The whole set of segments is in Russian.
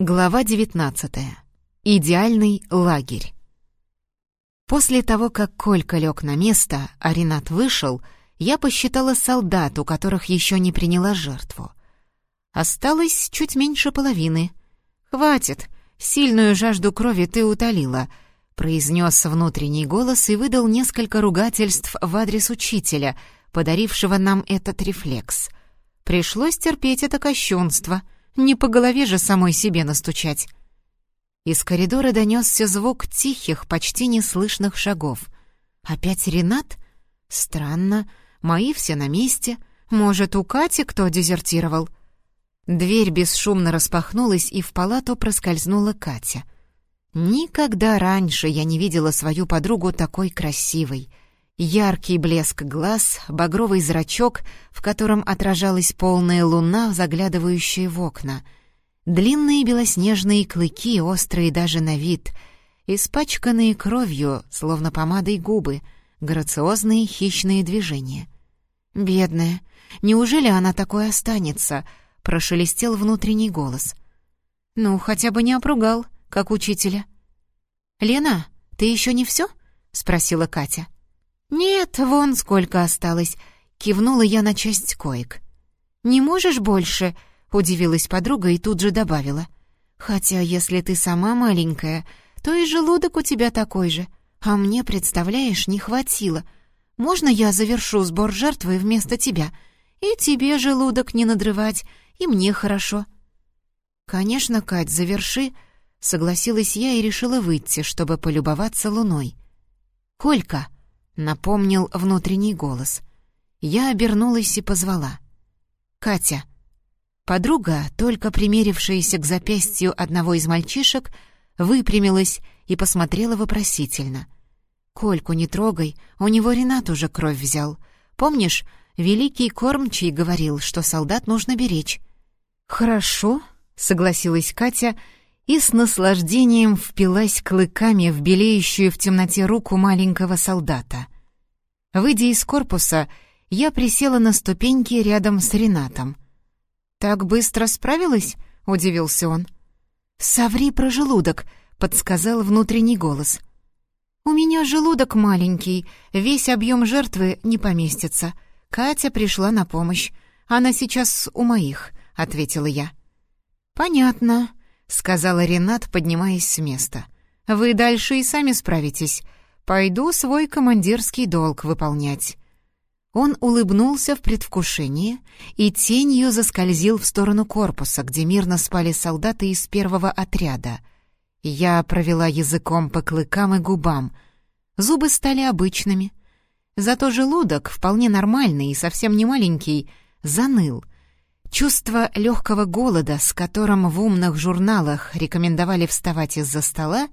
Глава 19. Идеальный лагерь. После того, как Колька лег на место, а Ренат вышел, я посчитала солдат, у которых еще не приняла жертву. Осталось чуть меньше половины. «Хватит, сильную жажду крови ты утолила», — произнес внутренний голос и выдал несколько ругательств в адрес учителя, подарившего нам этот рефлекс. Пришлось терпеть это кощунство — не по голове же самой себе настучать. Из коридора донесся звук тихих, почти неслышных шагов. Опять Ренат? Странно. Мои все на месте. Может, у Кати кто дезертировал? Дверь бесшумно распахнулась, и в палату проскользнула Катя. Никогда раньше я не видела свою подругу такой красивой — Яркий блеск глаз, багровый зрачок, в котором отражалась полная луна, заглядывающая в окна. Длинные белоснежные клыки, острые даже на вид, испачканные кровью, словно помадой губы, грациозные хищные движения. «Бедная, неужели она такой останется?» — прошелестел внутренний голос. «Ну, хотя бы не опругал, как учителя». «Лена, ты еще не все?» — спросила Катя. — «Нет, вон сколько осталось», — кивнула я на часть коек. «Не можешь больше?» — удивилась подруга и тут же добавила. «Хотя, если ты сама маленькая, то и желудок у тебя такой же. А мне, представляешь, не хватило. Можно я завершу сбор жертвы вместо тебя? И тебе желудок не надрывать, и мне хорошо». «Конечно, Кать, заверши», — согласилась я и решила выйти, чтобы полюбоваться луной. «Колька!» Напомнил внутренний голос. Я обернулась и позвала. «Катя». Подруга, только примерившаяся к запястью одного из мальчишек, выпрямилась и посмотрела вопросительно. «Кольку не трогай, у него Ренат уже кровь взял. Помнишь, великий кормчий говорил, что солдат нужно беречь?» «Хорошо», — согласилась Катя, — и с наслаждением впилась клыками в белеющую в темноте руку маленького солдата. Выйдя из корпуса, я присела на ступеньки рядом с Ренатом. «Так быстро справилась?» — удивился он. «Соври про желудок», — подсказал внутренний голос. «У меня желудок маленький, весь объем жертвы не поместится. Катя пришла на помощь. Она сейчас у моих», — ответила я. «Понятно», — сказала Ренат, поднимаясь с места. «Вы дальше и сами справитесь. Пойду свой командирский долг выполнять». Он улыбнулся в предвкушении и тенью заскользил в сторону корпуса, где мирно спали солдаты из первого отряда. Я провела языком по клыкам и губам. Зубы стали обычными. Зато желудок, вполне нормальный и совсем не маленький, заныл — Чувство легкого голода, с которым в умных журналах рекомендовали вставать из-за стола,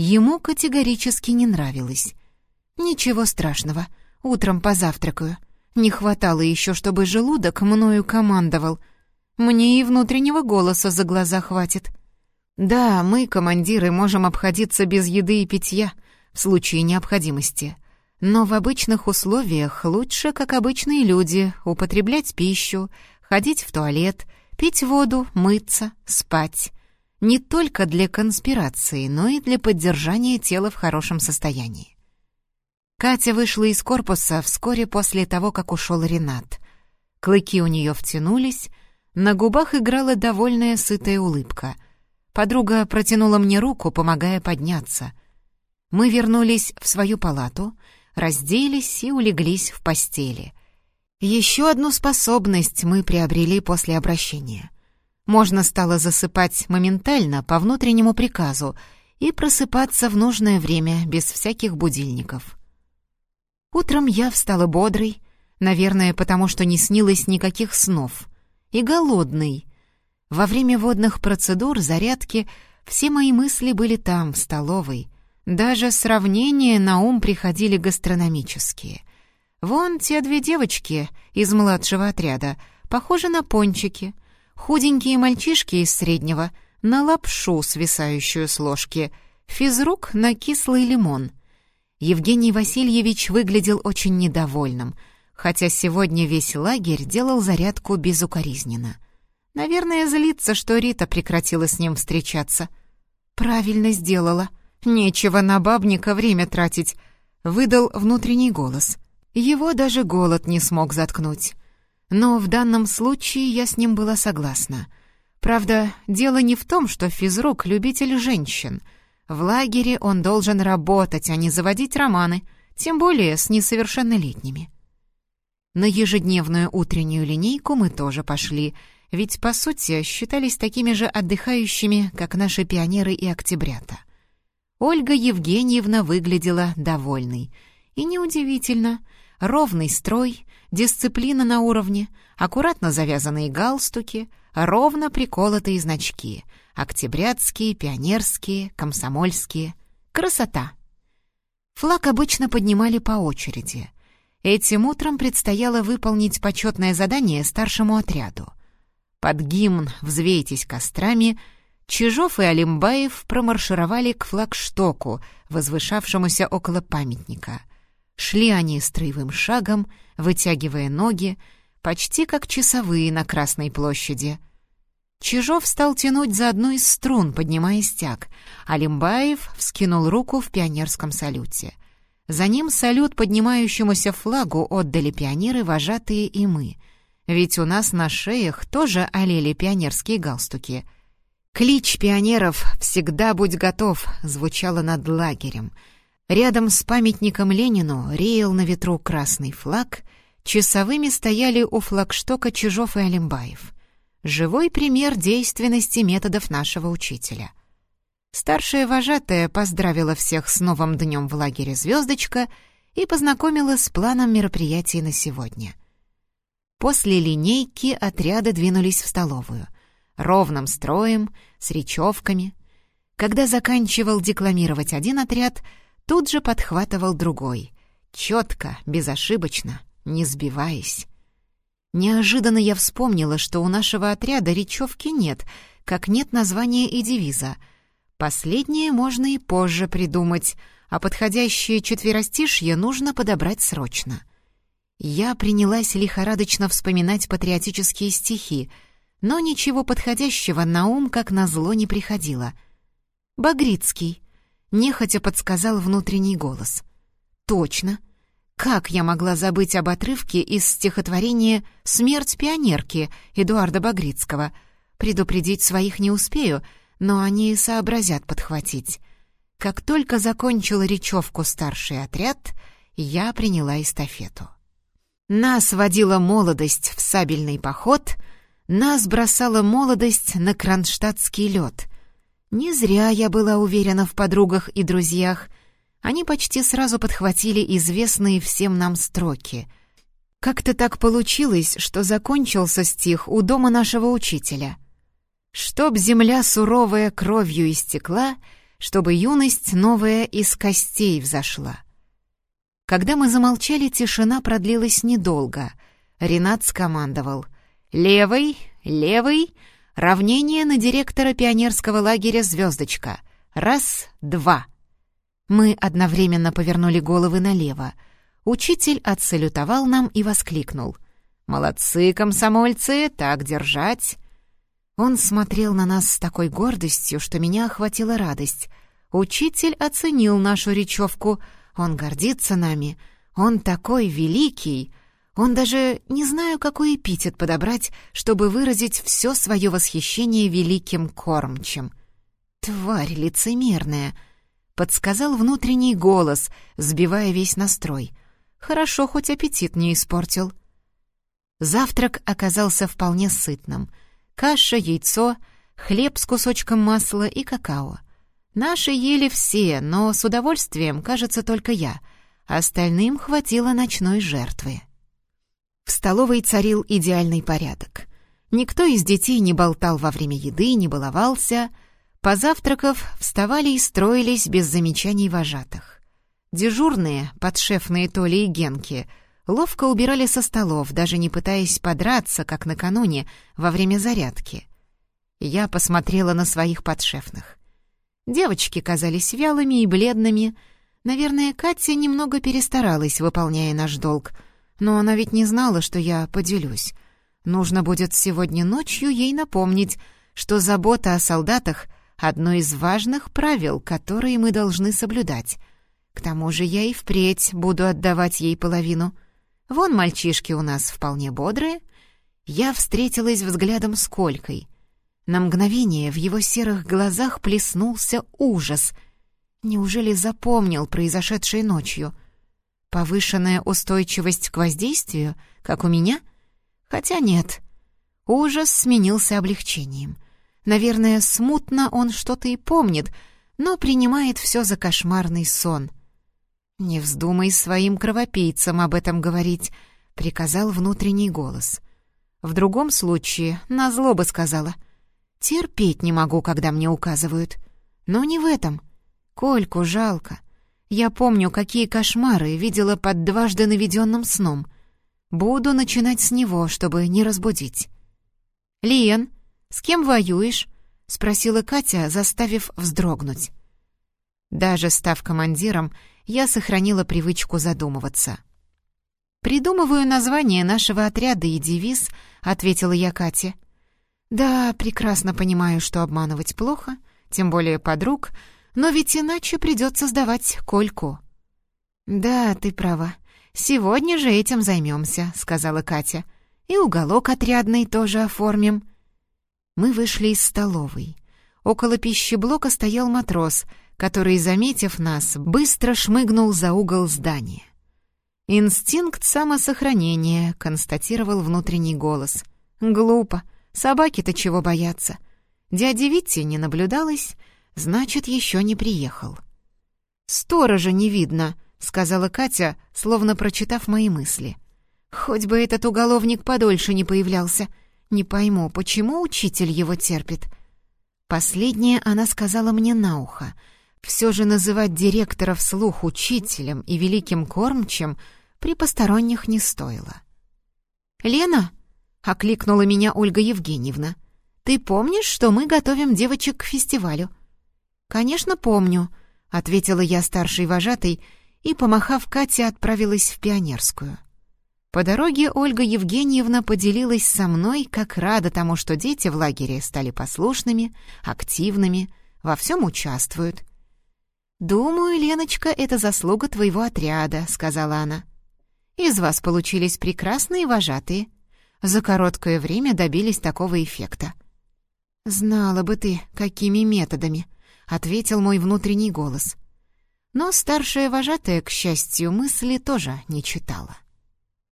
ему категорически не нравилось. «Ничего страшного, утром позавтракаю. Не хватало еще, чтобы желудок мною командовал. Мне и внутреннего голоса за глаза хватит. Да, мы, командиры, можем обходиться без еды и питья в случае необходимости». Но в обычных условиях лучше, как обычные люди, употреблять пищу, ходить в туалет, пить воду, мыться, спать. Не только для конспирации, но и для поддержания тела в хорошем состоянии. Катя вышла из корпуса вскоре после того, как ушел Ренат. Клыки у нее втянулись, на губах играла довольная сытая улыбка. Подруга протянула мне руку, помогая подняться. Мы вернулись в свою палату, разделись и улеглись в постели — еще одну способность мы приобрели после обращения. Можно стало засыпать моментально по внутреннему приказу и просыпаться в нужное время без всяких будильников. Утром я встала бодрой, наверное, потому что не снилось никаких снов, и голодной. Во время водных процедур, зарядки, все мои мысли были там, в столовой. Даже сравнения на ум приходили гастрономические — Вон те две девочки из младшего отряда похожи на пончики. Худенькие мальчишки из среднего — на лапшу, свисающую с ложки. Физрук — на кислый лимон. Евгений Васильевич выглядел очень недовольным, хотя сегодня весь лагерь делал зарядку безукоризненно. Наверное, злится, что Рита прекратила с ним встречаться. Правильно сделала. Нечего на бабника время тратить, выдал внутренний голос. Его даже голод не смог заткнуть. Но в данном случае я с ним была согласна. Правда, дело не в том, что физрук — любитель женщин. В лагере он должен работать, а не заводить романы, тем более с несовершеннолетними. На ежедневную утреннюю линейку мы тоже пошли, ведь, по сути, считались такими же отдыхающими, как наши пионеры и октябрята. Ольга Евгеньевна выглядела довольной. И неудивительно. Ровный строй, дисциплина на уровне, аккуратно завязанные галстуки, ровно приколотые значки — октябрятские, пионерские, комсомольские. Красота! Флаг обычно поднимали по очереди — Этим утром предстояло выполнить почетное задание старшему отряду. Под гимн «Взвейтесь кострами» Чижов и Алимбаев промаршировали к флагштоку, возвышавшемуся около памятника. Шли они строевым шагом, вытягивая ноги, почти как часовые на Красной площади. Чижов стал тянуть за одну из струн, поднимая стяг, а Лимбаев вскинул руку в пионерском салюте. За ним салют поднимающемуся флагу отдали пионеры, вожатые и мы. Ведь у нас на шеях тоже олели пионерские галстуки. «Клич пионеров «Всегда будь готов» звучало над лагерем. Рядом с памятником Ленину реял на ветру красный флаг, часовыми стояли у флагштока Чижов и Алимбаев. Живой пример действенности методов нашего учителя — Старшая вожатая поздравила всех с новым днем в лагере «Звездочка» и познакомила с планом мероприятий на сегодня. После линейки отряды двинулись в столовую. Ровным строем, с речевками. Когда заканчивал декламировать один отряд, тут же подхватывал другой. Четко, безошибочно, не сбиваясь. Неожиданно я вспомнила, что у нашего отряда речевки нет, как нет названия и девиза — Последнее можно и позже придумать, а подходящее четверостишье нужно подобрать срочно. Я принялась лихорадочно вспоминать патриотические стихи, но ничего подходящего на ум, как назло, не приходило. «Багрицкий», — нехотя подсказал внутренний голос. «Точно. Как я могла забыть об отрывке из стихотворения «Смерть пионерки» Эдуарда Багрицкого? Предупредить своих не успею — но они сообразят подхватить. Как только закончил речевку старший отряд, я приняла эстафету. Нас водила молодость в сабельный поход, нас бросала молодость на кронштадтский лед. Не зря я была уверена в подругах и друзьях. Они почти сразу подхватили известные всем нам строки. Как-то так получилось, что закончился стих у дома нашего учителя — Чтоб земля суровая кровью истекла, чтобы юность новая из костей взошла. Когда мы замолчали, тишина продлилась недолго. Ренат скомандовал. «Левый, левый, равнение на директора пионерского лагеря «Звездочка». Раз, два». Мы одновременно повернули головы налево. Учитель отсалютовал нам и воскликнул. «Молодцы, комсомольцы, так держать!» Он смотрел на нас с такой гордостью, что меня охватила радость. Учитель оценил нашу речевку. Он гордится нами. Он такой великий. Он даже не знаю, какой эпитет подобрать, чтобы выразить все свое восхищение великим кормчем. «Тварь лицемерная!» — подсказал внутренний голос, сбивая весь настрой. «Хорошо, хоть аппетит не испортил». Завтрак оказался вполне сытным — Каша, яйцо, хлеб с кусочком масла и какао. Наши ели все, но с удовольствием, кажется, только я. Остальным хватило ночной жертвы. В столовой царил идеальный порядок. Никто из детей не болтал во время еды, не баловался. Позавтракав, вставали и строились без замечаний вожатых. Дежурные, подшефные Толи и Генки — ловко убирали со столов, даже не пытаясь подраться, как накануне, во время зарядки. Я посмотрела на своих подшефных. Девочки казались вялыми и бледными. Наверное, Катя немного перестаралась, выполняя наш долг. Но она ведь не знала, что я поделюсь. Нужно будет сегодня ночью ей напомнить, что забота о солдатах — одно из важных правил, которые мы должны соблюдать. К тому же я и впредь буду отдавать ей половину. Вон мальчишки у нас вполне бодрые. Я встретилась взглядом с Колькой. На мгновение в его серых глазах плеснулся ужас. Неужели запомнил произошедшее ночью? Повышенная устойчивость к воздействию, как у меня? Хотя нет. Ужас сменился облегчением. Наверное, смутно он что-то и помнит, но принимает все за кошмарный сон. «Не вздумай своим кровопийцам об этом говорить», — приказал внутренний голос. В другом случае назло бы сказала. «Терпеть не могу, когда мне указывают. Но не в этом. Кольку жалко. Я помню, какие кошмары видела под дважды наведенным сном. Буду начинать с него, чтобы не разбудить. «Лиен, с кем воюешь?» — спросила Катя, заставив вздрогнуть. Даже став командиром, я сохранила привычку задумываться. «Придумываю название нашего отряда и девиз», — ответила я Кате. «Да, прекрасно понимаю, что обманывать плохо, тем более подруг, но ведь иначе придется сдавать Кольку». «Да, ты права. Сегодня же этим займемся», — сказала Катя. «И уголок отрядный тоже оформим». Мы вышли из столовой. Около пищеблока стоял матрос, который, заметив нас, быстро шмыгнул за угол здания. «Инстинкт самосохранения», — констатировал внутренний голос. «Глупо. Собаки-то чего боятся? Дяди Витти не наблюдалось, Значит, еще не приехал. «Сторожа не видно», — сказала Катя, словно прочитав мои мысли. «Хоть бы этот уголовник подольше не появлялся. Не пойму, почему учитель его терпит?» Последнее она сказала мне на ухо. Все же называть директора вслух учителем и великим кормчем при посторонних не стоило. «Лена?» — окликнула меня Ольга Евгеньевна. «Ты помнишь, что мы готовим девочек к фестивалю?» «Конечно, помню», — ответила я старшей вожатой и, помахав Кате, отправилась в пионерскую. По дороге Ольга Евгеньевна поделилась со мной, как рада тому, что дети в лагере стали послушными, активными, во всем участвуют. «Думаю, Леночка, это заслуга твоего отряда», — сказала она. «Из вас получились прекрасные вожатые. За короткое время добились такого эффекта». «Знала бы ты, какими методами», ответил мой внутренний голос. Но старшая вожатая, к счастью, мысли тоже не читала.